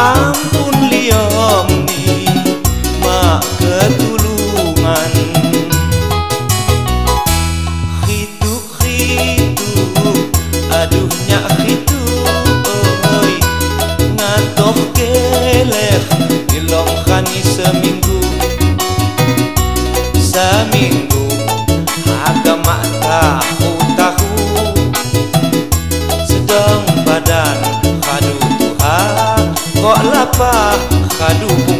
ampun liomni mak ketulungan hituk hituk aduhnya hituk oi ngatoh keleh ilongkani seminggu seminggu agama mata. Sedang badan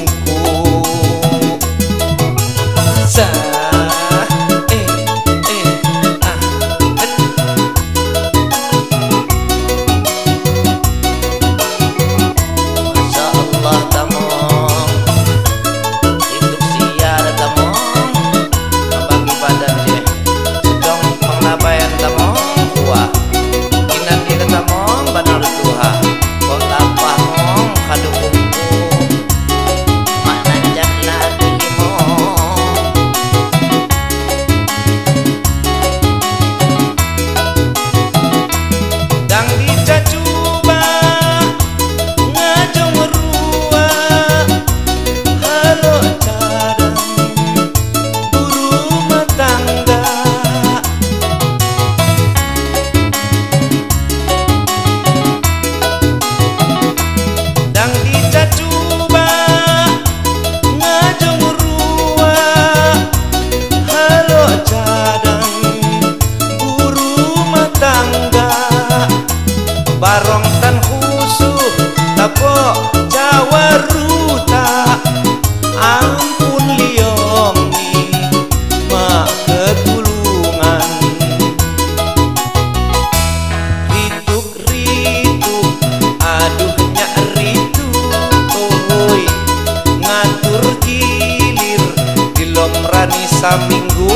saminggu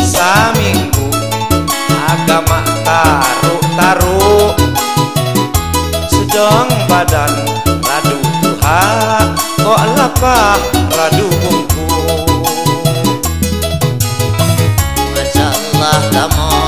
saminggu agama taruh taruh. Sedang badan radu tuha kok lapah radu bungku masalah kamu